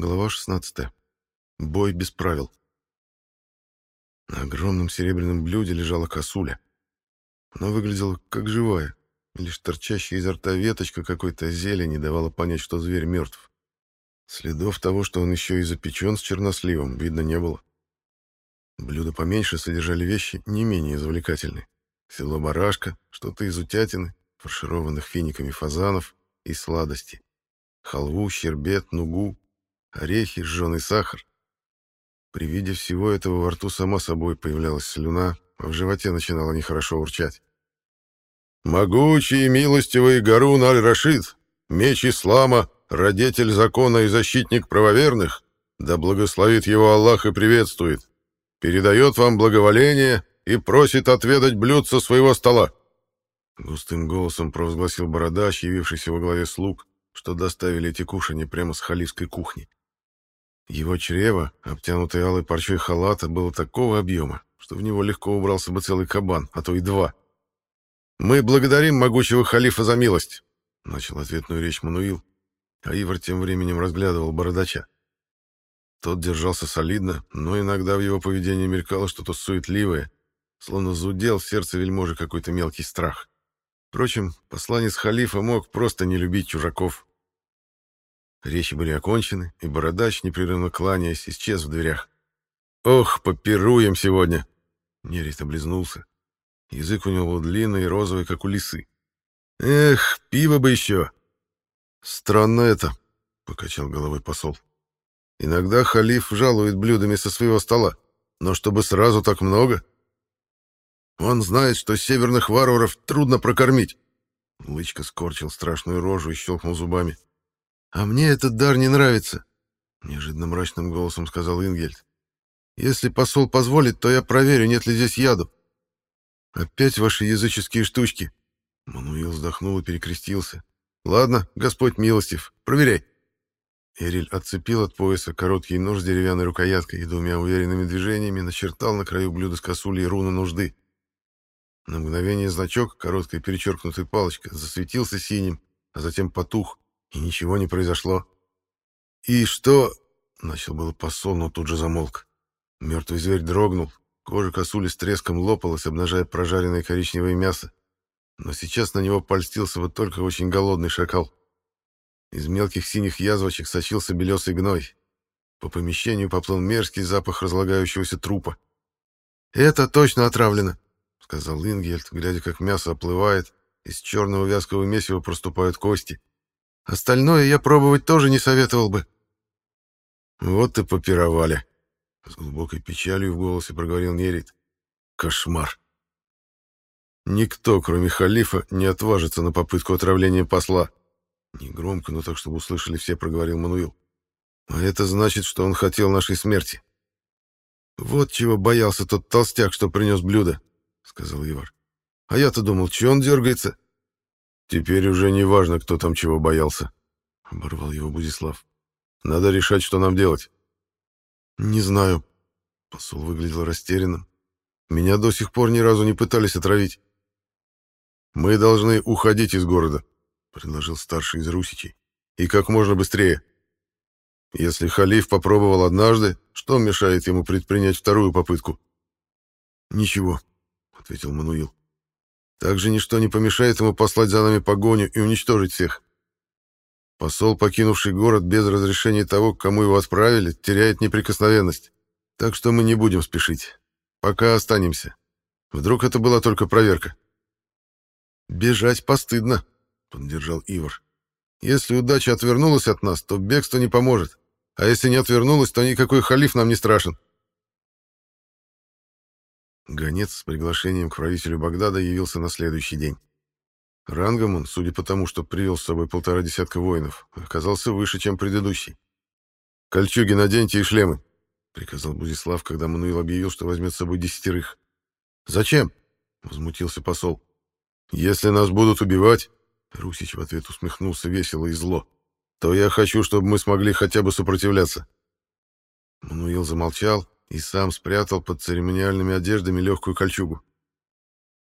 Глава 16. Бой без правил. На огромном серебряном блюде лежала косуля. Она выглядела как живая, лишь торчащая изо рта веточка какой-то зелени давала понять, что зверь мертв. Следов того, что он еще и запечен с черносливом, видно не было. Блюда поменьше содержали вещи не менее завлекательные. Село барашка, что-то из утятины, фаршированных финиками фазанов и сладости. Халву, щербет, нугу, орехи, жженый сахар. При виде всего этого во рту сама собой появлялась слюна, а в животе начинало нехорошо урчать. «Могучий и милостивый Гарун Аль-Рашид, меч ислама, родитель закона и защитник правоверных, да благословит его Аллах и приветствует, передает вам благоволение и просит отведать блюд со своего стола». Густым голосом провозгласил бородач, явившийся во главе слуг, что доставили эти кушанья прямо с халифской кухни. Его чрево, обтянутое алой парчой халата, было такого объема, что в него легко убрался бы целый кабан, а то и два. «Мы благодарим могучего халифа за милость», — начал ответную речь Мануил, а Ивар тем временем разглядывал бородача. Тот держался солидно, но иногда в его поведении мелькало что-то суетливое, словно зудел в сердце вельможи какой-то мелкий страх. Впрочем, посланец халифа мог просто не любить чужаков. Речи были окончены, и бородач, непрерывно кланяясь, исчез в дверях. «Ох, попируем сегодня!» Нерит облизнулся. Язык у него был длинный и розовый, как у лисы. «Эх, пиво бы еще!» «Странно это», — покачал головой посол. «Иногда халиф жалует блюдами со своего стола, но чтобы сразу так много...» «Он знает, что северных варваров трудно прокормить!» Лычка скорчил страшную рожу и щелкнул зубами. «А мне этот дар не нравится», — неожиданно мрачным голосом сказал Ингельд. «Если посол позволит, то я проверю, нет ли здесь яду». «Опять ваши языческие штучки!» Мануил вздохнул и перекрестился. «Ладно, Господь милостив, проверяй». Эриль отцепил от пояса короткий нож с деревянной рукояткой и двумя уверенными движениями начертал на краю блюда с косулей руну нужды. На мгновение значок, короткая перечеркнутая палочка, засветился синим, а затем потух, и ничего не произошло. «И что?» — начал было посол, но тут же замолк. Мертвый зверь дрогнул, кожа косули с треском лопалась, обнажая прожаренное коричневое мясо. Но сейчас на него польстился вот только очень голодный шакал. Из мелких синих язвочек сочился белесый гной. По помещению поплыл мерзкий запах разлагающегося трупа. «Это точно отравлено», — сказал Ингельд, глядя, как мясо оплывает, из черного вязкого месива проступают кости. Остальное я пробовать тоже не советовал бы. Вот и попировали. С глубокой печалью в голосе проговорил Нерит. Кошмар. Никто, кроме халифа, не отважится на попытку отравления посла. Негромко, но так, чтобы услышали все, проговорил Мануил. А это значит, что он хотел нашей смерти. Вот чего боялся тот толстяк, что принес блюдо, сказал Ивар. А я-то думал, че он дергается? «Теперь уже не важно, кто там чего боялся», — оборвал его Будислав. «Надо решать, что нам делать». «Не знаю». Посол выглядел растерянным. «Меня до сих пор ни разу не пытались отравить». «Мы должны уходить из города», — предложил старший из русичей. «И как можно быстрее. Если халиф попробовал однажды, что мешает ему предпринять вторую попытку?» «Ничего», — ответил Мануил. Также ничто не помешает ему послать за нами погоню и уничтожить всех. Посол, покинувший город без разрешения того, кому его отправили, теряет неприкосновенность. Так что мы не будем спешить. Пока останемся. Вдруг это была только проверка. «Бежать постыдно», — поддержал Ивар. «Если удача отвернулась от нас, то бегство не поможет. А если не отвернулась, то никакой халиф нам не страшен». Гонец с приглашением к правителю Багдада явился на следующий день. Рангом он, судя по тому, что привел с собой полтора десятка воинов, оказался выше, чем предыдущий. «Кольчуги наденьте и шлемы», — приказал Бузислав, когда Мануил объявил, что возьмет с собой десятерых. «Зачем?» — возмутился посол. «Если нас будут убивать», — Русич в ответ усмехнулся весело и зло, «то я хочу, чтобы мы смогли хотя бы сопротивляться». Мануил замолчал, и сам спрятал под церемониальными одеждами легкую кольчугу.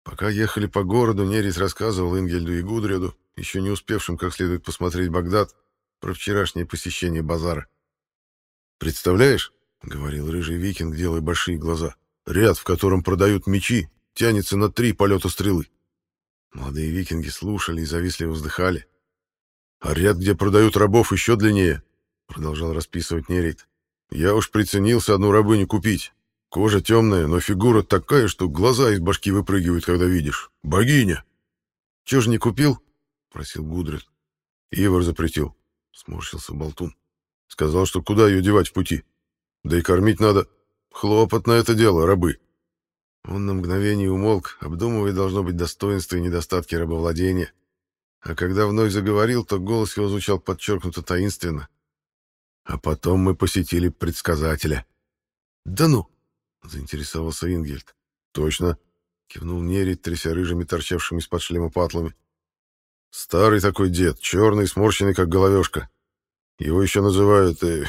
Пока ехали по городу, Нерис рассказывал Ингельду и Гудряду, еще не успевшим как следует посмотреть Багдад, про вчерашнее посещение базара. «Представляешь?» — говорил рыжий викинг, делая большие глаза. «Ряд, в котором продают мечи, тянется на три полета стрелы». Молодые викинги слушали и завистливо вздыхали. «А ряд, где продают рабов, еще длиннее», — продолжал расписывать Нерит. «Я уж приценился одну рабыню купить. Кожа темная, но фигура такая, что глаза из башки выпрыгивают, когда видишь. Богиня!» «Чего ж не купил?» — просил Гудрид. «Ивар запретил», — сморщился Болтун. «Сказал, что куда ее девать в пути? Да и кормить надо. Хлопотно это дело, рабы». Он на мгновение умолк, обдумывая, должно быть, достоинства и недостатки рабовладения. А когда вновь заговорил, то голос его звучал подчеркнуто таинственно. А потом мы посетили предсказателя. «Да ну!» — заинтересовался Ингельд. «Точно!» — кивнул Нерит, тряся рыжими, торчавшими из-под шлема патлами. «Старый такой дед, черный, сморщенный, как головешка. Его еще называют... Э,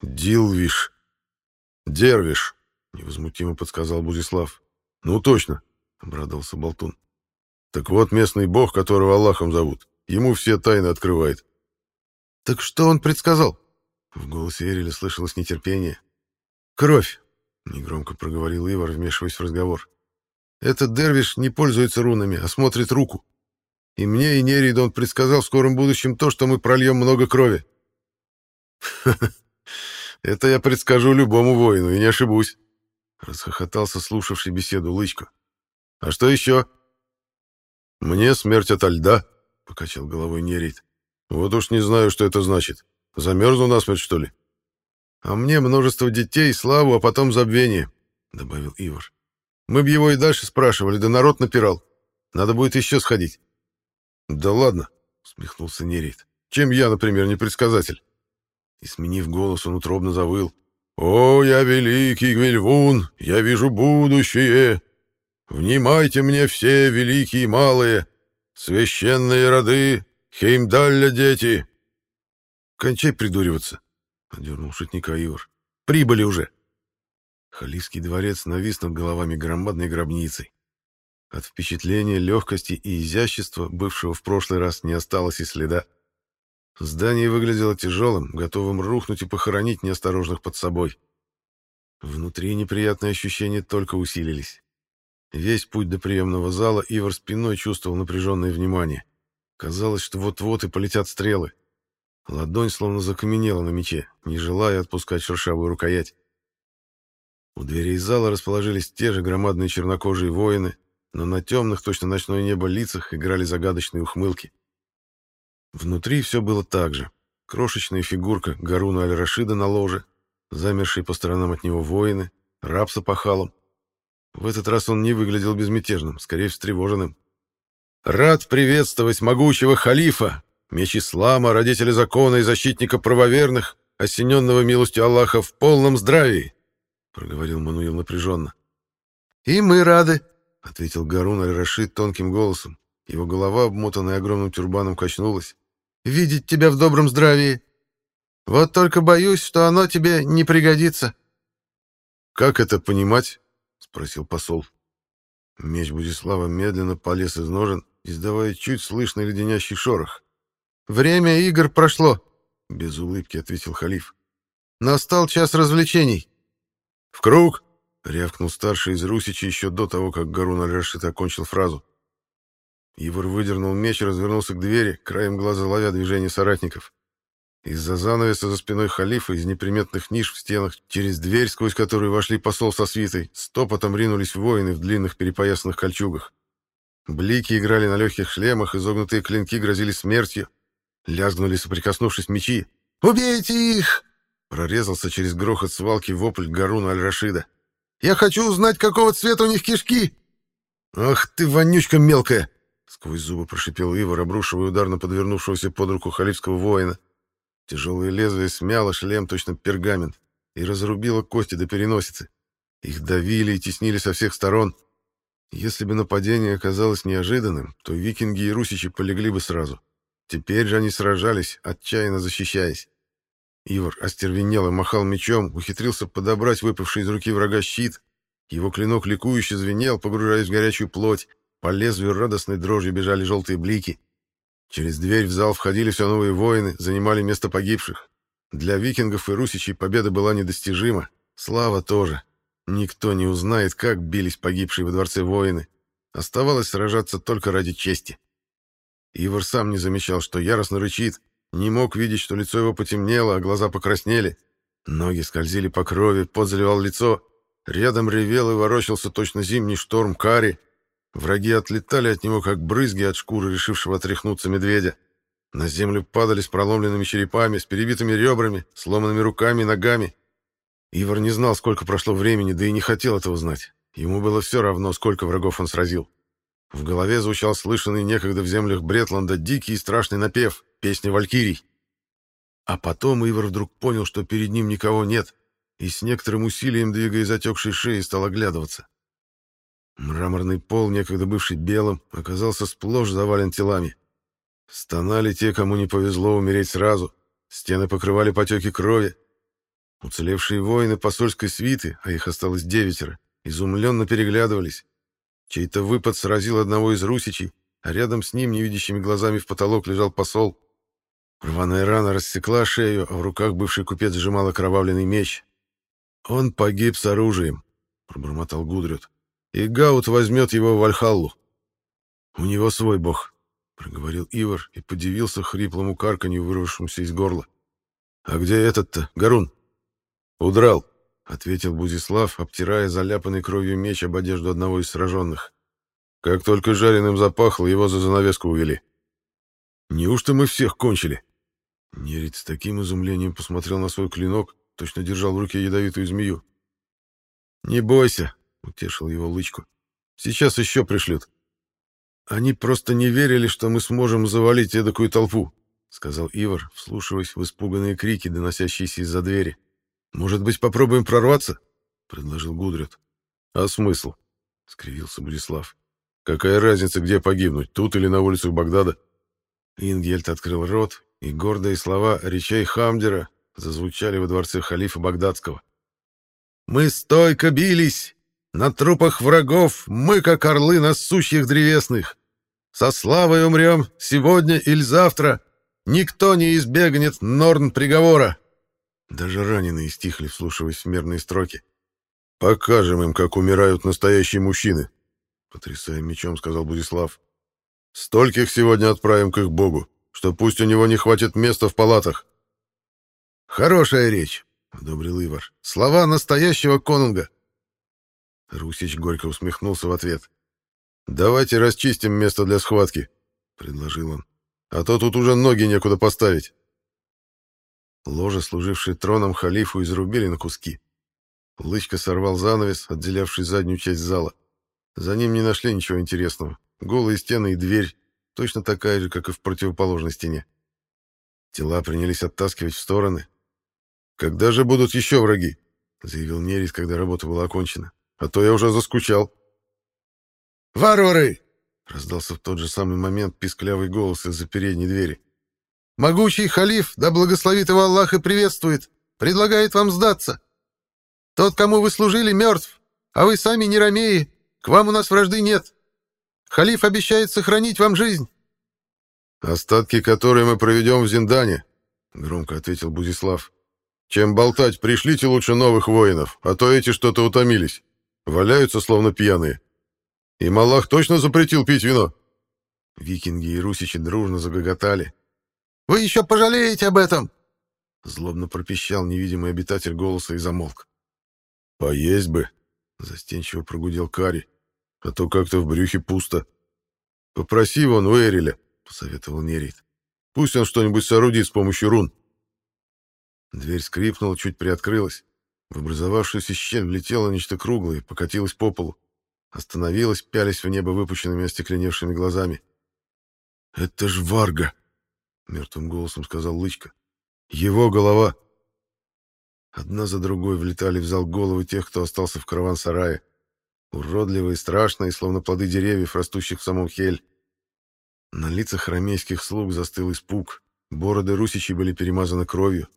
Дилвиш. Дервиш!» — невозмутимо подсказал Бузислав. «Ну, точно!» — обрадовался Болтун. «Так вот местный бог, которого Аллахом зовут. Ему все тайны открывает». «Так что он предсказал?» В голосе Эриля слышалось нетерпение. «Кровь!» — негромко проговорил Ивар, вмешиваясь в разговор. «Этот дервиш не пользуется рунами, а смотрит руку. И мне, и Нериду он предсказал в скором будущем то, что мы прольем много крови». «Это я предскажу любому воину, и не ошибусь», — расхохотался слушавший беседу Лычко. «А что еще?» «Мне смерть ото льда», — покачал головой Нерит. «Вот уж не знаю, что это значит. Замерзну насмерть, что ли? А мне множество детей, славу, а потом забвение, — добавил Ивар. Мы б его и дальше спрашивали, да народ напирал. Надо будет еще сходить. Да ладно, — смехнулся Нерит. Чем я, например, не предсказатель? И, сменив голос, он утробно завыл. «О, я великий Гвельвун, я вижу будущее! Внимайте мне все, великие и малые, священные роды, Хеймдалля дети, «Кончай придуриваться», — одернул шутника Ивар. «Прибыли уже». Халифский дворец навис над головами громадной гробницей. От впечатления легкости и изящества, бывшего в прошлый раз, не осталось и следа. Здание выглядело тяжелым, готовым рухнуть и похоронить неосторожных под собой. Внутри неприятные ощущения только усилились. Весь путь до приемного зала Ивар спиной чувствовал напряженное внимание. Казалось, что вот-вот и полетят стрелы. Ладонь словно закаменела на мече, не желая отпускать шершавую рукоять. У дверей зала расположились те же громадные чернокожие воины, но на темных, точно ночное небо лицах играли загадочные ухмылки. Внутри все было так же. Крошечная фигурка Гаруна Аль-Рашида на ложе, замершие по сторонам от него воины, раб с опахалом. В этот раз он не выглядел безмятежным, скорее встревоженным. «Рад приветствовать могучего халифа, Меч ислама, родителя закона и защитника правоверных, осененного милостью Аллаха в полном здравии, — проговорил Мануил напряженно. — И мы рады, — ответил Гарун Аль-Рашид тонким голосом. Его голова, обмотанная огромным тюрбаном, качнулась. — Видеть тебя в добром здравии. Вот только боюсь, что оно тебе не пригодится. — Как это понимать? — спросил посол. Меч Будислава медленно полез из ножен, издавая чуть слышный леденящий шорох. «Время игр прошло», — без улыбки ответил халиф. «Настал час развлечений». «В круг!» — рявкнул старший из русичи еще до того, как Гарун Аль-Рашид окончил фразу. Ивар выдернул меч и развернулся к двери, краем глаза ловя движение соратников. Из-за занавеса за спиной халифа из неприметных ниш в стенах, через дверь, сквозь которую вошли посол со свитой, стопотом ринулись воины в длинных перепоясанных кольчугах. Блики играли на легких шлемах, изогнутые клинки грозили смертью. Лязгнули, соприкоснувшись мечи. «Убейте их!» Прорезался через грохот свалки вопль Гаруна Аль-Рашида. «Я хочу узнать, какого цвета у них кишки!» «Ах ты, вонючка мелкая!» Сквозь зубы прошипел Ивар, обрушивая удар на подвернувшегося под руку халифского воина. Тяжелое лезвие смяло шлем, точно пергамент, и разрубило кости до переносицы. Их давили и теснили со всех сторон. Если бы нападение оказалось неожиданным, то викинги и русичи полегли бы сразу. Теперь же они сражались, отчаянно защищаясь. Ивар остервенел и махал мечом, ухитрился подобрать выпавший из руки врага щит. Его клинок ликующе звенел, погружаясь в горячую плоть. По лезвию радостной дрожью бежали желтые блики. Через дверь в зал входили все новые воины, занимали место погибших. Для викингов и русичей победа была недостижима, слава тоже. Никто не узнает, как бились погибшие во дворце воины. Оставалось сражаться только ради чести. Ивар сам не замечал, что яростно рычит, не мог видеть, что лицо его потемнело, а глаза покраснели. Ноги скользили по крови, пот заливал лицо. Рядом ревел и ворочался точно зимний шторм Кари. Враги отлетали от него, как брызги от шкуры, решившего отряхнуться медведя. На землю падали с проломленными черепами, с перебитыми ребрами, сломанными руками и ногами. Ивар не знал, сколько прошло времени, да и не хотел этого знать. Ему было все равно, сколько врагов он сразил. В голове звучал слышанный некогда в землях Бретланда дикий и страшный напев, песня валькирий. А потом Ивар вдруг понял, что перед ним никого нет, и с некоторым усилием, двигая затекшей шеей, стал оглядываться. Мраморный пол, некогда бывший белым, оказался сплошь завален телами. Стонали те, кому не повезло умереть сразу. Стены покрывали потеки крови. Уцелевшие воины посольской свиты, а их осталось девятеро, изумленно переглядывались. Чей-то выпад сразил одного из русичей, а рядом с ним невидящими глазами в потолок лежал посол. Рваная рана рассекла шею, а в руках бывший купец сжимал окровавленный меч. «Он погиб с оружием», — пробормотал Гудрют. «И Гаут возьмет его в Вальхаллу. У него свой бог, проговорил Ивар и подивился хриплому карканью, вырвавшемуся из горла. «А где этот-то, Гарун?» «Удрал», — ответил Бузислав, обтирая заляпанный кровью меч об одежду одного из сраженных. «Как только жареным запахло, его за занавеску увели». «Неужто мы всех кончили?» Нерит с таким изумлением посмотрел на свой клинок, точно держал в руке ядовитую змею. «Не бойся», — утешил его лычку. «Сейчас еще пришлют». «Они просто не верили, что мы сможем завалить эдакую толпу», — сказал Ивар, вслушиваясь в испуганные крики, доносящиеся из-за двери. «Может быть, попробуем прорваться?» — предложил Гудрят. «А смысл?» — скривился Борислав. «Какая разница, где погибнуть, тут или на улицах Багдада?» Ингельд открыл рот, и гордые слова речей Хамдера зазвучали во дворце халифа Багдадского. «Мы стойко бились! На трупах врагов мы, как орлы на сущих древесных! Со славой умрем сегодня или завтра. Никто не избегнет норн приговора. Даже раненые стихли, вслушиваясь в мерные строки. «Покажем им, как умирают настоящие мужчины», — потрясая мечом, сказал Будислав. «Стольких сегодня отправим к их богу, что пусть у него не хватит места в палатах». «Хорошая речь», — одобрил Ивар. «Слова настоящего конунга». Русич горько усмехнулся в ответ. «Давайте расчистим место для схватки», — предложил он. «А то тут уже ноги некуда поставить». Ложе, служившее троном халифу, изрубили на куски. Лычка сорвал занавес, отделявший заднюю часть зала. За ним не нашли ничего интересного. Голые стены и дверь, точно такая же, как и в противоположной стене. Тела принялись оттаскивать в стороны. «Когда же будут еще враги?» — заявил Нерис, когда работа была окончена. «А то я уже заскучал». «Варвары!» — раздался в тот же самый момент писклявый голос из-за передней двери. «Могучий халиф, да благословит его Аллах и приветствует, предлагает вам сдаться. Тот, кому вы служили, мертв, а вы сами не ромеи, к вам у нас вражды нет. Халиф обещает сохранить вам жизнь». «Остатки, которые мы проведем в Зиндане», — громко ответил Бузислав. «Чем болтать, пришлите лучше новых воинов, а то эти что-то утомились. Валяются, словно пьяные». И Малах точно запретил пить вино. Викинги и русичи дружно загоготали. «Вы еще пожалеете об этом!» Злобно пропищал невидимый обитатель голоса и замолк. «Поесть бы!» — застенчиво прогудел Кари. «А то как-то в брюхе пусто. Попроси вон у Эриля», — посоветовал Нерит. «Пусть он что-нибудь соорудит с помощью рун». Дверь скрипнула, чуть приоткрылась. В образовавшуюся щель влетело нечто круглое покатилось по полу. Остановилась, пялись в небо выпущенными остекленевшими глазами. «Это ж Варга!» — мертвым голосом сказал Лычка. «Его голова!» Одна за другой влетали в зал головы тех, кто остался в караван-сарае. Уродливые, страшные, словно плоды деревьев, растущих в самом Хель. На лицах рамейских слуг застыл испуг. Бороды русичей были перемазаны кровью.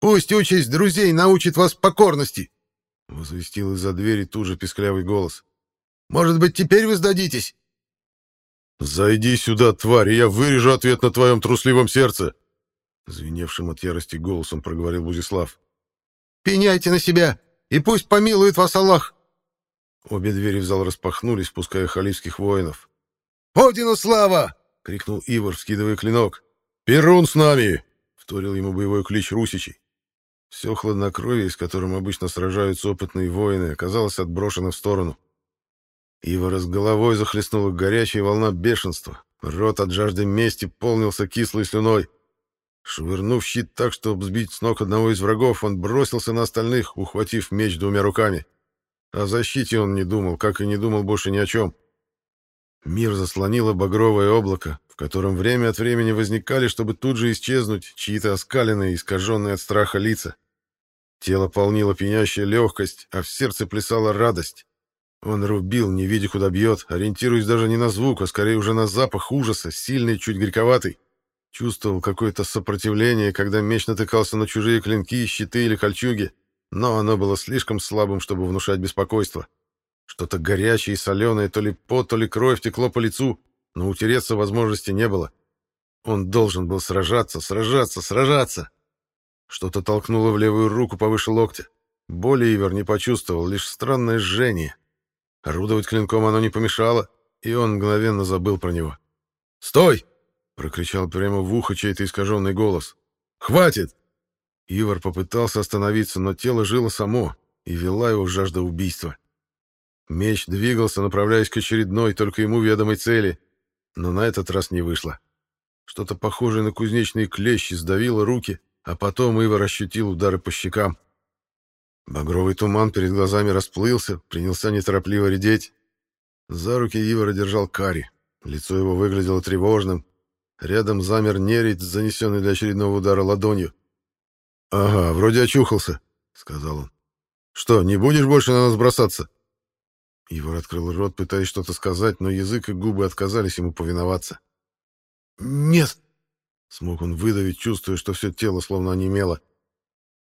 «Пусть участь друзей научит вас покорности!» — возвестил из-за двери тут же писклявый голос. «Может быть, теперь вы сдадитесь?» «Зайди сюда, тварь, и я вырежу ответ на твоем трусливом сердце!» — звеневшим от ярости голосом проговорил Бузислав. «Пеняйте на себя, и пусть помилует вас Аллах!» Обе двери в зал распахнулись, пуская халифских воинов. «Одину слава!» — крикнул Ивар, вскидывая клинок. «Перун с нами!» — вторил ему боевой клич русичей. Все хладнокровие, с которым обычно сражаются опытные воины, оказалось отброшено в сторону. Ивара с головой захлестнула горячая волна бешенства. Рот от жажды мести полнился кислой слюной. Швырнув щит так, чтобы сбить с ног одного из врагов, он бросился на остальных, ухватив меч двумя руками. О защите он не думал, как и не думал больше ни о чем. Мир заслонило багровое облако, в котором время от времени возникали, чтобы тут же исчезнуть, чьи-то оскаленные, искаженные от страха лица. Тело полнило пьянящая легкость, а в сердце плясала радость. Он рубил, не видя, куда бьет, ориентируясь даже не на звук, а скорее уже на запах ужаса, сильный, чуть горьковатый. Чувствовал какое-то сопротивление, когда меч натыкался на чужие клинки, щиты или кольчуги, но оно было слишком слабым, чтобы внушать беспокойство. Что-то горячее и соленое, то ли пот, то ли кровь текло по лицу, но утереться возможности не было. Он должен был сражаться, сражаться, сражаться. Что-то толкнуло в левую руку повыше локтя. Боли Ивер не почувствовал, лишь странное жжение. Орудовать клинком оно не помешало, и он мгновенно забыл про него. «Стой!» — прокричал прямо в ухо чей-то искаженный голос. «Хватит!» Ивар попытался остановиться, но тело жило само, и вела его жажда убийства. Меч двигался, направляясь к очередной, только ему ведомой цели, но на этот раз не вышло. Что-то похожее на кузнечные клещи сдавило руки, а потом Ива ощутил удары по щекам. Багровый туман перед глазами расплылся, принялся неторопливо редеть. За руки Ивара держал Кари. Лицо его выглядело тревожным. Рядом замер нерить, занесенный для очередного удара ладонью. «Ага, вроде очухался», — сказал он. «Что, не будешь больше на нас бросаться?» Ивар открыл рот, пытаясь что-то сказать, но язык и губы отказались ему повиноваться. «Нет!» Смог он выдавить, чувствуя, что все тело словно онемело.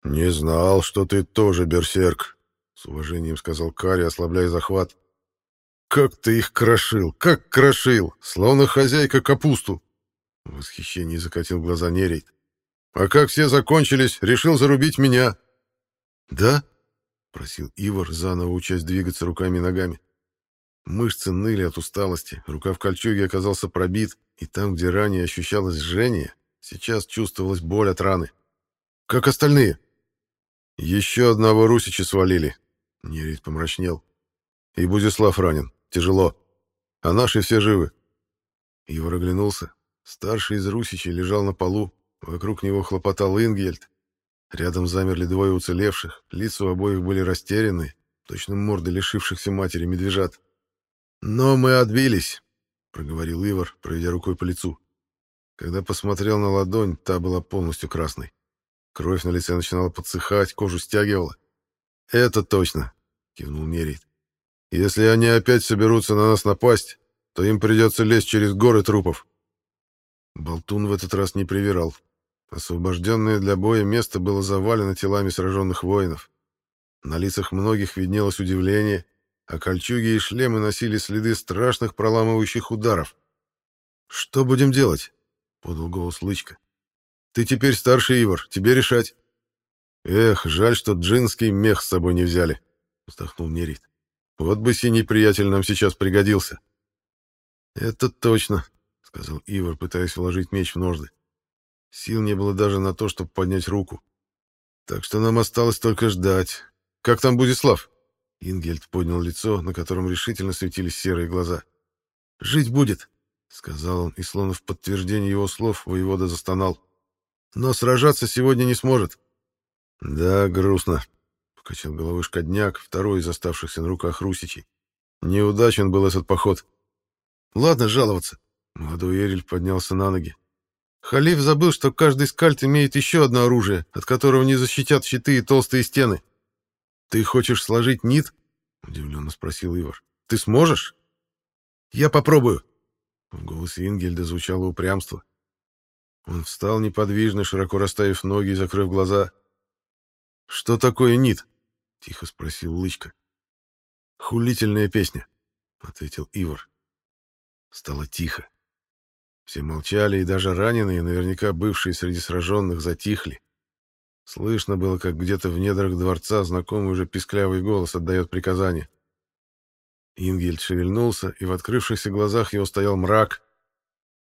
«Не знал, что ты тоже берсерк», — с уважением сказал Кари, ослабляя захват. «Как ты их крошил! Как крошил! Словно хозяйка капусту!» В восхищении закатил глаза Нерейт. «А как все закончились, решил зарубить меня». «Да?» — просил Ивар, заново учась двигаться руками и ногами. Мышцы ныли от усталости, рука в кольчуге оказался пробит, и там, где ранее ощущалось жжение, сейчас чувствовалась боль от раны. «Как остальные?» «Еще одного Русича свалили», — Нерит помрачнел. «И Будислав ранен. Тяжело. А наши все живы». Ивар оглянулся. Старший из Русичей лежал на полу. Вокруг него хлопотал Ингельд. Рядом замерли двое уцелевших. Лица у обоих были растеряны, точно морды лишившихся матери медвежат. «Но мы отбились», — проговорил Ивар, проведя рукой по лицу. Когда посмотрел на ладонь, та была полностью красной. Кровь на лице начинала подсыхать, кожу стягивала. «Это точно», — кивнул Нерит. «Если они опять соберутся на нас напасть, то им придется лезть через горы трупов». Болтун в этот раз не привирал. Освобожденное для боя место было завалено телами сраженных воинов. На лицах многих виднелось удивление — а кольчуги и шлемы носили следы страшных проламывающих ударов. «Что будем делать?» — подал голос Лычка. «Ты теперь старший Ивар, тебе решать». «Эх, жаль, что джинский мех с собой не взяли», — вздохнул Нерит. «Вот бы синий приятель нам сейчас пригодился». «Это точно», — сказал Ивар, пытаясь вложить меч в ножны. Сил не было даже на то, чтобы поднять руку. Так что нам осталось только ждать. Как там Будислав? Ингельд поднял лицо, на котором решительно светились серые глаза. «Жить будет», — сказал он, и словно в подтверждение его слов воевода застонал. «Но сражаться сегодня не сможет». «Да, грустно», — покачал головой шкодняк, второй из оставшихся на руках русичей. «Неудачен был этот поход». «Ладно жаловаться». Молодой Эриль поднялся на ноги. Халиф забыл, что каждый скальт имеет еще одно оружие, от которого не защитят щиты и толстые стены. «Ты хочешь сложить нит?» — удивленно спросил Ивар. «Ты сможешь?» «Я попробую». В голосе Ингельда звучало упрямство. Он встал неподвижно, широко расставив ноги и закрыв глаза. «Что такое нит?» — тихо спросил Лычка. «Хулительная песня», — ответил Ивар. Стало тихо. Все молчали, и даже раненые, наверняка бывшие среди сраженных, затихли. Слышно было, как где-то в недрах дворца знакомый уже писклявый голос отдает приказание. Ингельд шевельнулся, и в открывшихся глазах его стоял мрак.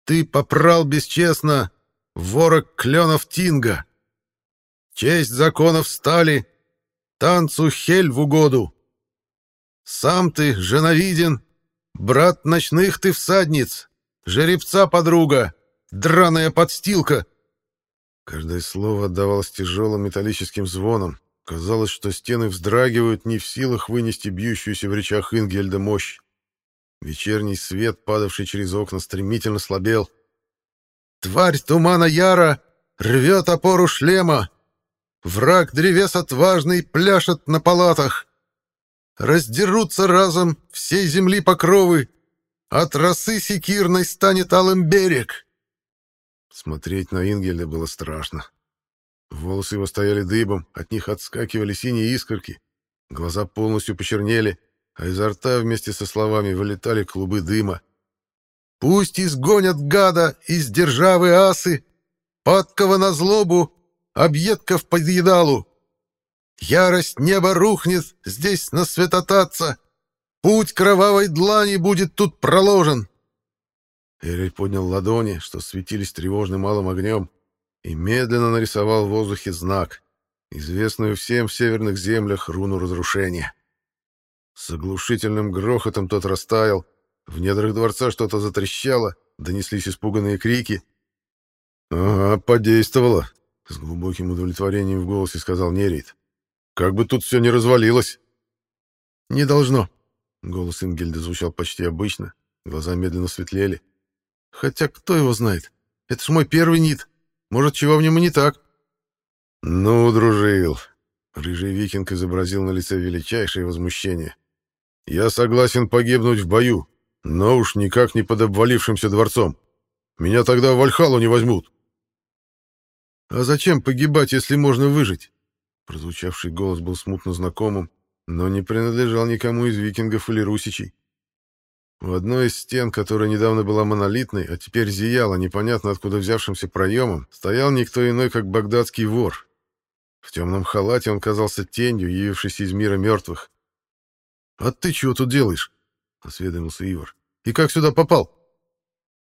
«Ты попрал бесчестно, ворог кленов Тинга! Честь законов стали, танцу хель в угоду! Сам ты женовиден, брат ночных ты всадниц, жеребца подруга, драная подстилка!» Каждое слово отдавалось тяжелым металлическим звоном, Казалось, что стены вздрагивают, не в силах вынести бьющуюся в речах Ингельда мощь. Вечерний свет, падавший через окна, стремительно слабел. «Тварь тумана Яра рвет опору шлема! Враг древес отважный пляшет на палатах! Раздерутся разом всей земли покровы! От росы секирной станет алым берег!» Смотреть на Ингельда было страшно. Волосы его стояли дыбом, от них отскакивали синие искорки, глаза полностью почернели, а изо рта вместе со словами вылетали клубы дыма. «Пусть изгонят гада из державы асы, падкого на злобу, объедков под едалу. Ярость неба рухнет здесь на светотатца, путь кровавой длани будет тут проложен». Эрель поднял ладони, что светились тревожным малым огнем, и медленно нарисовал в воздухе знак, известную всем в северных землях руну разрушения. С оглушительным грохотом тот растаял, в недрах дворца что-то затрещало, донеслись испуганные крики. «Ага, подействовало», — с глубоким удовлетворением в голосе сказал Нерит. «Как бы тут все не развалилось». «Не должно», — голос Ингельда звучал почти обычно, глаза медленно светлели. «Хотя кто его знает? Это ж мой первый нит. Может, чего в нем и не так?» «Ну, дружил!» — рыжий викинг изобразил на лице величайшее возмущение. «Я согласен погибнуть в бою, но уж никак не под обвалившимся дворцом. Меня тогда в Вальхалу не возьмут». «А зачем погибать, если можно выжить?» Прозвучавший голос был смутно знакомым, но не принадлежал никому из викингов или русичей. У одной из стен, которая недавно была монолитной, а теперь зияла непонятно откуда взявшимся проемом, стоял никто иной, как багдадский вор. В темном халате он казался тенью, явившейся из мира мертвых. «А ты чего тут делаешь?» — осведомился Ивар. «И как сюда попал?»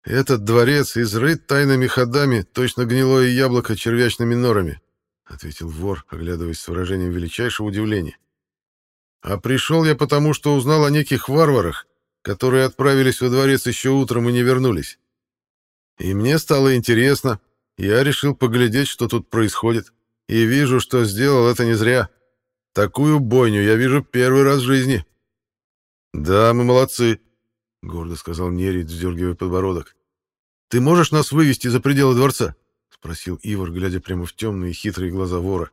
«Этот дворец изрыт тайными ходами, точно гнилое яблоко червячными норами», — ответил вор, оглядываясь с выражением величайшего удивления. «А пришел я потому, что узнал о неких варварах, которые отправились во дворец еще утром и не вернулись. И мне стало интересно, я решил поглядеть, что тут происходит, и вижу, что сделал это не зря. Такую бойню я вижу первый раз в жизни. «Да, мы молодцы», — гордо сказал Нерит, вздергивая подбородок. «Ты можешь нас вывести за пределы дворца?» — спросил Ивар, глядя прямо в темные хитрые глаза вора.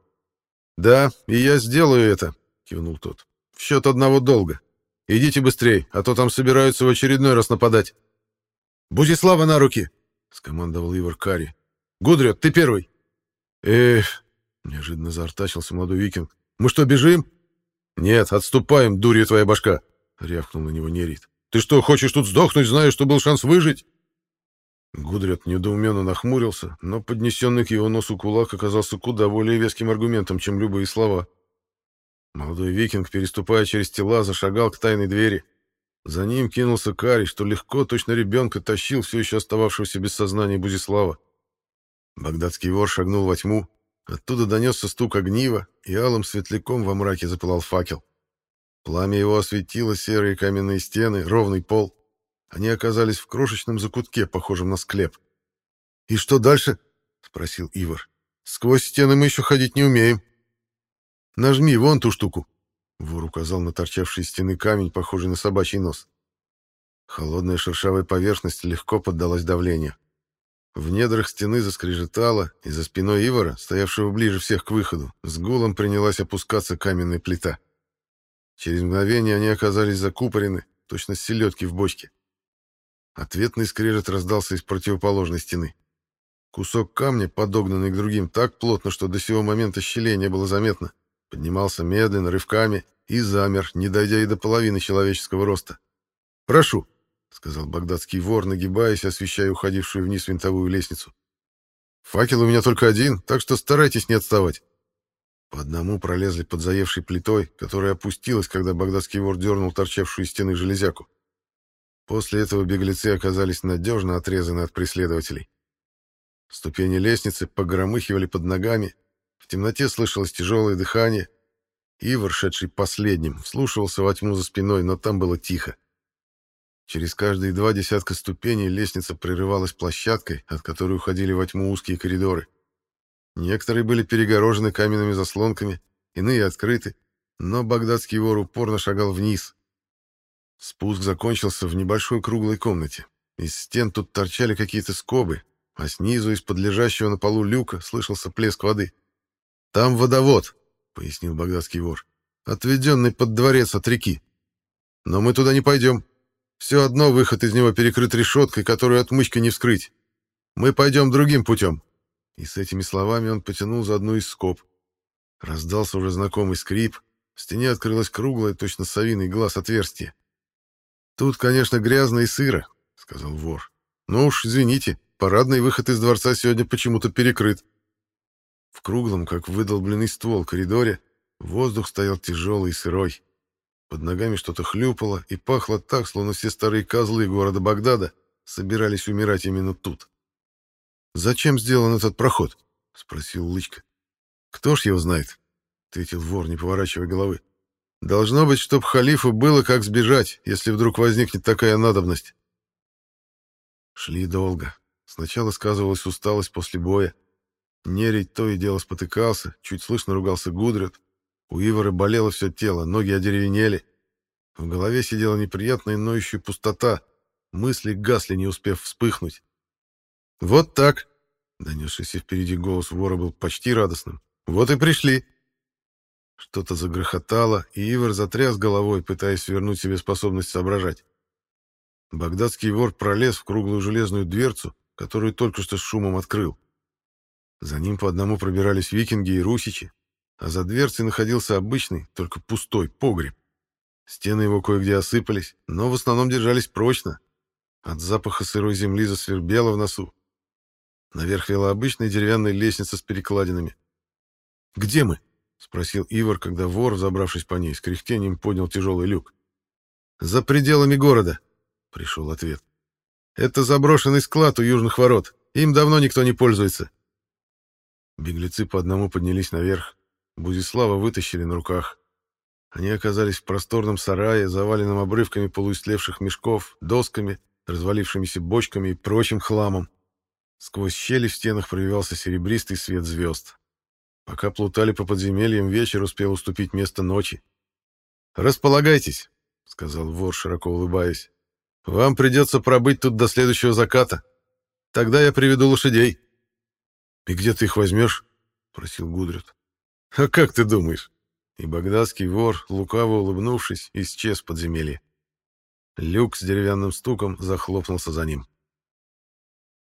«Да, и я сделаю это», — кивнул тот. «В счет одного долга. Идите быстрей, а то там собираются в очередной раз нападать. Будислава на руки, скомандовал Ивар Кари. Гудрет, ты первый. Эх, неожиданно заортачился молодой викинг. Мы что, бежим? Нет, отступаем, дурья твоя башка, рявкнул на него Нерит. Ты что, хочешь тут сдохнуть, зная, что был шанс выжить? Гудрят недоуменно нахмурился, но поднесенный к его носу кулак оказался куда более веским аргументом, чем любые слова. Молодой викинг, переступая через тела, зашагал к тайной двери. За ним кинулся Карий, что легко, точно ребенка, тащил все еще остававшегося без сознания Бузислава. Багдадский вор шагнул во тьму. Оттуда донесся стук огнива, и алым светляком во мраке запылал факел. Пламя его осветило серые каменные стены, ровный пол. Они оказались в крошечном закутке, похожем на склеп. «И что дальше?» — спросил Ивар. «Сквозь стены мы еще ходить не умеем». Нажми вон ту штуку. Вор указал на торчавший из стены камень, похожий на собачий нос. Холодная шершавая поверхность легко поддалась давлению. В недрах стены заскрежетало, и за спиной Ивара, стоявшего ближе всех к выходу, с гулом принялась опускаться каменная плита. Через мгновение они оказались закупорены, точно селедки в бочке. Ответный скрежет раздался из противоположной стены. Кусок камня, подогнанный к другим так плотно, что до сего момента щелей не было заметно, Поднимался медленно, рывками, и замер, не дойдя и до половины человеческого роста. «Прошу!» сказал багдадский вор, нагибаясь, освещая уходившую вниз винтовую лестницу. «Факел у меня только один, так что старайтесь не отставать». По одному пролезли под заевшей плитой, которая опустилась, когда багдадский вор дернул торчавшую из стены железяку. После этого беглецы оказались надежно отрезаны от преследователей. Ступени лестницы погромыхивали под ногами, в темноте слышалось тяжелое дыхание. Ивар, шедший последним, вслушивался во тьму за спиной, но там было тихо. Через каждые два десятка ступеней лестница прерывалась площадкой, от которой уходили во тьму узкие коридоры. Некоторые были перегорожены каменными заслонками, иные открыты, но багдадский вор упорно шагал вниз. Спуск закончился в небольшой круглой комнате. Из стен тут торчали какие-то скобы, а снизу, из-под лежащего на полу люка, слышался плеск воды. «Там водовод», — пояснил багдадский вор, — «отведенный под дворец от реки. Но мы туда не пойдем. Все одно выход из него перекрыт решеткой, которую отмычкой не вскрыть. Мы пойдем другим путем». И с этими словами он потянул за одну из скоб. Раздался уже знакомый скрип, в стене открылось круглое, точно совиный глаз отверстие. «Тут, конечно, грязно и сыро», — сказал вор. «Ну уж, извините, парадный выход из дворца сегодня почему-то перекрыт». В круглом, как выдолбленный ствол, коридоре воздух стоял тяжелый и сырой. Под ногами что-то хлюпало и пахло так, словно все старые козлы города Багдада собирались умирать именно тут. «Зачем сделан этот проход?» — спросил Лычка. «Кто ж его знает?» — ответил вор, не поворачивая головы. «Должно быть, чтоб халифу было как сбежать, если вдруг возникнет такая надобность». Шли долго. Сначала сказывалась усталость после боя, Нерить то и дело спотыкался, чуть слышно ругался Гудрет. У Ивара болело все тело, ноги одеревенели. В голове сидела неприятная ноющая пустота. Мысли гасли, не успев вспыхнуть. «Вот так!» — донесшийся впереди голос вора был почти радостным. «Вот и пришли!» Что-то загрохотало, и Ивар затряс головой, пытаясь вернуть себе способность соображать. Багдадский вор пролез в круглую железную дверцу, которую только что с шумом открыл. За ним по одному пробирались викинги и русичи, а за дверцей находился обычный, только пустой погреб. Стены его кое-где осыпались, но в основном держались прочно. От запаха сырой земли засвербело в носу. Наверх вела обычная деревянная лестница с перекладинами. «Где мы?» — спросил Ивар, когда вор, забравшись по ней, с кряхтением поднял тяжелый люк. «За пределами города», — пришел ответ. «Это заброшенный склад у южных ворот. Им давно никто не пользуется. Беглецы по одному поднялись наверх. Бузислава вытащили на руках. Они оказались в просторном сарае, заваленном обрывками полуистлевших мешков, досками, развалившимися бочками и прочим хламом. Сквозь щели в стенах пробивался серебристый свет звезд. Пока плутали по подземельям, вечер успел уступить место ночи. «Располагайтесь», — сказал вор, широко улыбаясь. «Вам придется пробыть тут до следующего заката. Тогда я приведу лошадей». «И где ты их возьмешь?» — просил Гудрит. «А как ты думаешь?» И багдадский вор, лукаво улыбнувшись, исчез в подземелье. Люк с деревянным стуком захлопнулся за ним.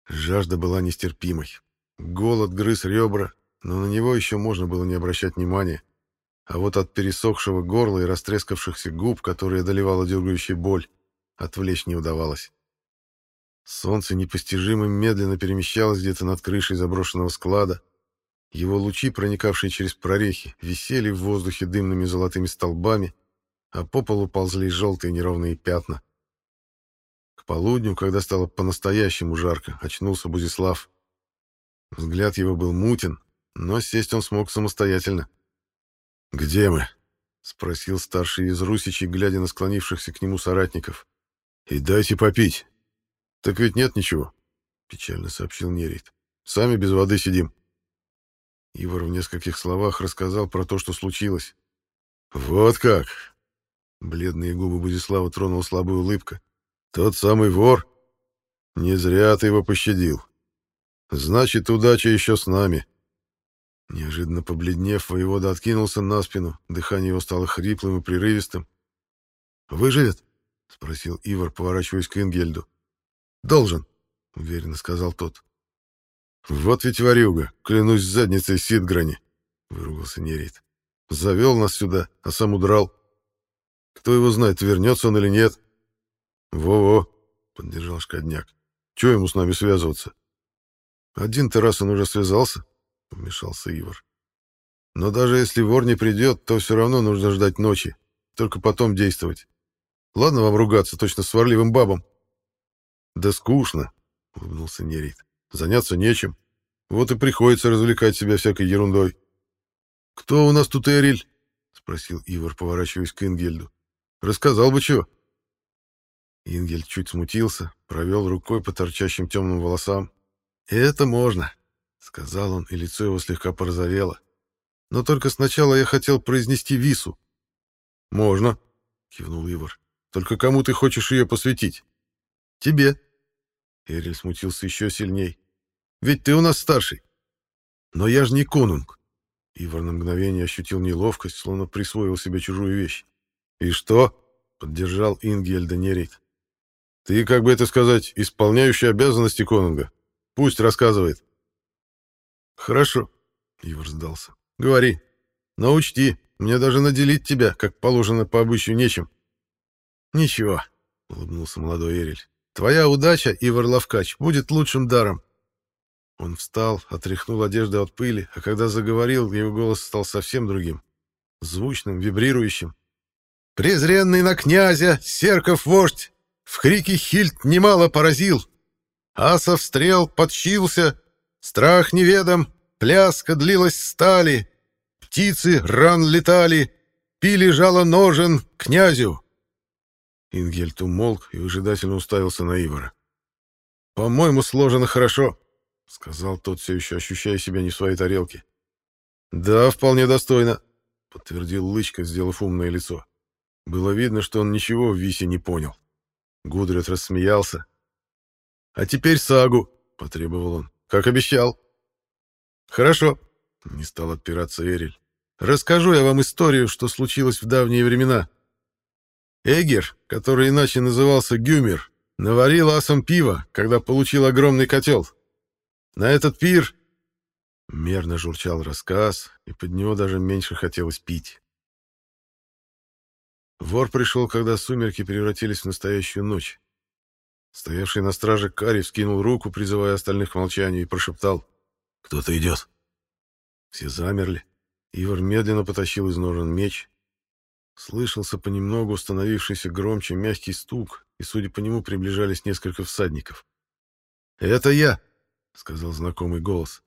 Жажда была нестерпимой. Голод грыз ребра, но на него еще можно было не обращать внимания. А вот от пересохшего горла и растрескавшихся губ, которые одолевала дергающая боль, отвлечь не удавалось. Солнце непостижимо медленно перемещалось где-то над крышей заброшенного склада. Его лучи, проникавшие через прорехи, висели в воздухе дымными золотыми столбами, а по полу ползли желтые неровные пятна. Полудню, когда стало по-настоящему жарко, очнулся Бузислав. Взгляд его был мутен, но сесть он смог самостоятельно. «Где мы?» — спросил старший из русичей, глядя на склонившихся к нему соратников. «И дайте попить». «Так ведь нет ничего», — печально сообщил Нерит. «Сами без воды сидим». Ивар в нескольких словах рассказал про то, что случилось. «Вот как!» Бледные губы Будислава тронула слабая улыбка. «Тот самый вор? Не зря ты его пощадил. Значит, удача еще с нами». Неожиданно побледнев, воевода откинулся на спину, дыхание его стало хриплым и прерывистым. «Выживет?» — спросил Ивар, поворачиваясь к Ингельду. «Должен», — уверенно сказал тот. «Вот ведь ворюга, клянусь задницей Сидграни», — выругался Нерит. «Завел нас сюда, а сам удрал. Кто его знает, вернется он или нет?» «Во-во», — поддержал Шкодняк. «Чего ему с нами связываться?» «Один Террасан уже связался», — вмешался Ивар. «Но даже если вор не придет, то все равно нужно ждать ночи, только потом действовать. Ладно вам ругаться точно сварливым бабам». «Да скучно», — улыбнулся Нерит. «Заняться нечем. Вот и приходится развлекать себя всякой ерундой». «Кто у нас тут Эриль?» — спросил Ивар, поворачиваясь к Ингельду. «Рассказал бы чего». Ингель чуть смутился, провел рукой по торчащим темным волосам. «Это можно», — сказал он, и лицо его слегка порозовело. «Но только сначала я хотел произнести вису». «Можно», — кивнул Ивар. «Только кому ты хочешь ее посвятить?» «Тебе». Эриль смутился еще сильней. «Ведь ты у нас старший». «Но я же не конунг». Ивар на мгновение ощутил неловкость, словно присвоил себе чужую вещь. «И что?» — поддержал Ингельда Нерейт. Ты, как бы это сказать, исполняющий обязанности конунга. Пусть рассказывает. Хорошо, Ивар сдался. Говори. Но учти, мне даже наделить тебя, как положено по обычаю, нечем. Ничего, улыбнулся молодой Эриль. Твоя удача, Ивар Лавкач, будет лучшим даром. Он встал, отряхнул одежду от пыли, а когда заговорил, его голос стал совсем другим. Звучным, вибрирующим. «Презренный на князя, Серков вождь, в крике Хильд немало поразил. Асов стрел подщился, страх неведом, пляска длилась стали, птицы ран летали, пили жало ножен князю. Ингельт умолк и выжидательно уставился на Ивара. «По-моему, сложено хорошо», — сказал тот, все еще ощущая себя не в своей тарелке. «Да, вполне достойно», — подтвердил Лычка, сделав умное лицо. Было видно, что он ничего в Висе не понял. Гудрид рассмеялся. «А теперь сагу», — потребовал он, — «как обещал». «Хорошо», — не стал отпираться Эриль. «Расскажу я вам историю, что случилось в давние времена. Эгер, который иначе назывался Гюмер, наварил асом пива, когда получил огромный котел. На этот пир...» Мерно журчал рассказ, и под него даже меньше хотелось пить. Вор пришел, когда сумерки превратились в настоящую ночь. Стоявший на страже Кари вскинул руку, призывая остальных к молчанию, и прошептал «Кто-то идет». Все замерли. Ивар медленно потащил из ножен меч. Слышался понемногу становившийся громче мягкий стук, и, судя по нему, приближались несколько всадников. «Это я!» — сказал знакомый голос.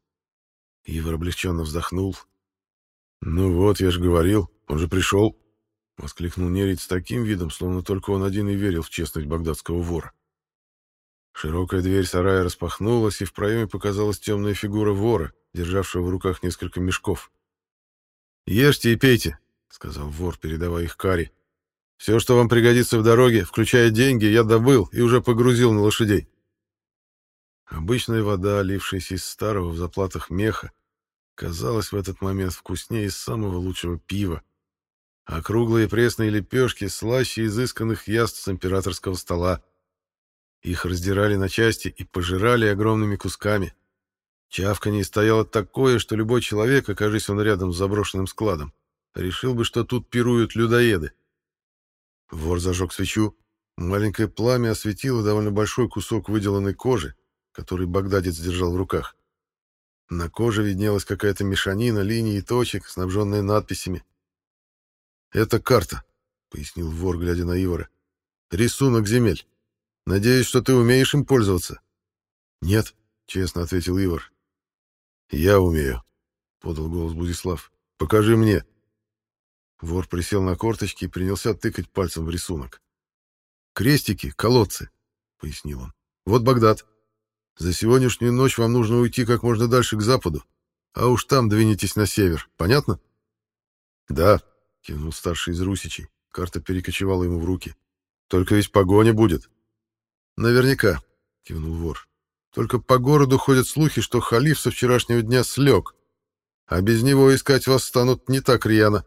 Ивар облегченно вздохнул. «Ну вот, я же говорил, он же пришел». — воскликнул Нерит с таким видом, словно только он один и верил в честность багдадского вора. Широкая дверь сарая распахнулась, и в проеме показалась темная фигура вора, державшего в руках несколько мешков. «Ешьте и пейте», — сказал вор, передавая их Кари. «Все, что вам пригодится в дороге, включая деньги, я добыл и уже погрузил на лошадей». Обычная вода, лившаяся из старого в заплатах меха, казалась в этот момент вкуснее из самого лучшего пива, а круглые пресные лепешки слаще изысканных яств с императорского стола. Их раздирали на части и пожирали огромными кусками. Чавканье стояло такое, что любой человек, окажись он рядом с заброшенным складом, решил бы, что тут пируют людоеды. Вор зажег свечу. Маленькое пламя осветило довольно большой кусок выделанной кожи, который багдадец держал в руках. На коже виднелась какая-то мешанина линий и точек, снабженная надписями. «Это карта», — пояснил вор, глядя на Ивара. «Рисунок земель. Надеюсь, что ты умеешь им пользоваться?» «Нет», — честно ответил Ивар. «Я умею», — подал голос Будислав. «Покажи мне». Вор присел на корточки и принялся тыкать пальцем в рисунок. «Крестики, колодцы», — пояснил он. «Вот Багдад. За сегодняшнюю ночь вам нужно уйти как можно дальше к западу, а уж там двинетесь на север. Понятно?» «Да», Кивнул старший из русичей. Карта перекочевала ему в руки. «Только ведь погоня будет». «Наверняка», — кивнул вор. «Только по городу ходят слухи, что халиф со вчерашнего дня слег, а без него искать вас станут не так рьяно».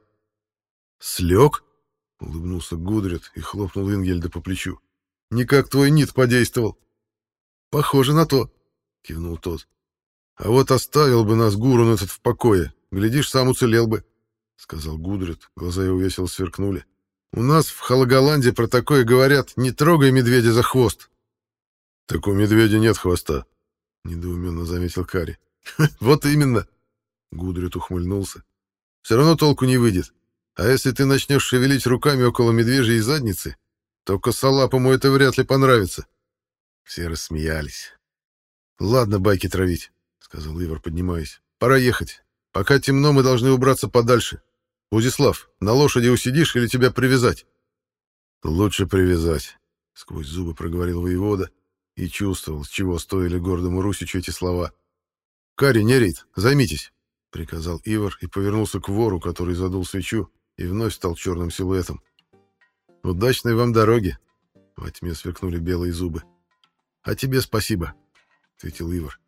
«Слег?» — улыбнулся Гудрид и хлопнул Ингельда по плечу. «Никак твой нит подействовал». «Похоже на то», — кивнул тот. «А вот оставил бы нас Гурун этот в покое, глядишь, сам уцелел бы». — сказал Гудрид. Глаза его весело сверкнули. «У нас в Халаголанде про такое говорят «не трогай медведя за хвост». «Так у медведя нет хвоста», — недоуменно заметил Кари. «Вот именно!» — Гудрит ухмыльнулся. «Все равно толку не выйдет. А если ты начнешь шевелить руками около медвежьей задницы, то косолапому это вряд ли понравится». Все рассмеялись. «Ладно, байки травить», — сказал Ивар, поднимаясь. «Пора ехать. Пока темно, мы должны убраться подальше. Удислав, на лошади усидишь или тебя привязать?» «Лучше привязать», — сквозь зубы проговорил воевода и чувствовал, с чего стоили гордому Русичу эти слова. «Кари, Нерит, займитесь», — приказал Ивар и повернулся к вору, который задул свечу и вновь стал черным силуэтом. «Удачной вам дороги!» — во тьме сверкнули белые зубы. «А тебе спасибо», — ответил Ивар.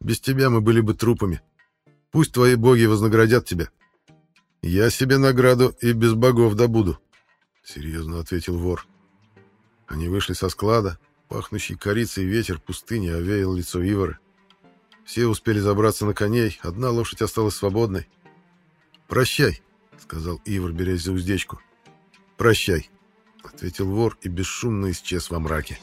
«Без тебя мы были бы трупами. Пусть твои боги вознаградят тебя». «Я себе награду и без богов добуду», — серьезно ответил вор. Они вышли со склада, пахнущий корицей ветер пустыни овеял лицо Ивара. Все успели забраться на коней, одна лошадь осталась свободной. «Прощай», — сказал Ивар, берясь за уздечку. «Прощай», — ответил вор и бесшумно исчез во мраке.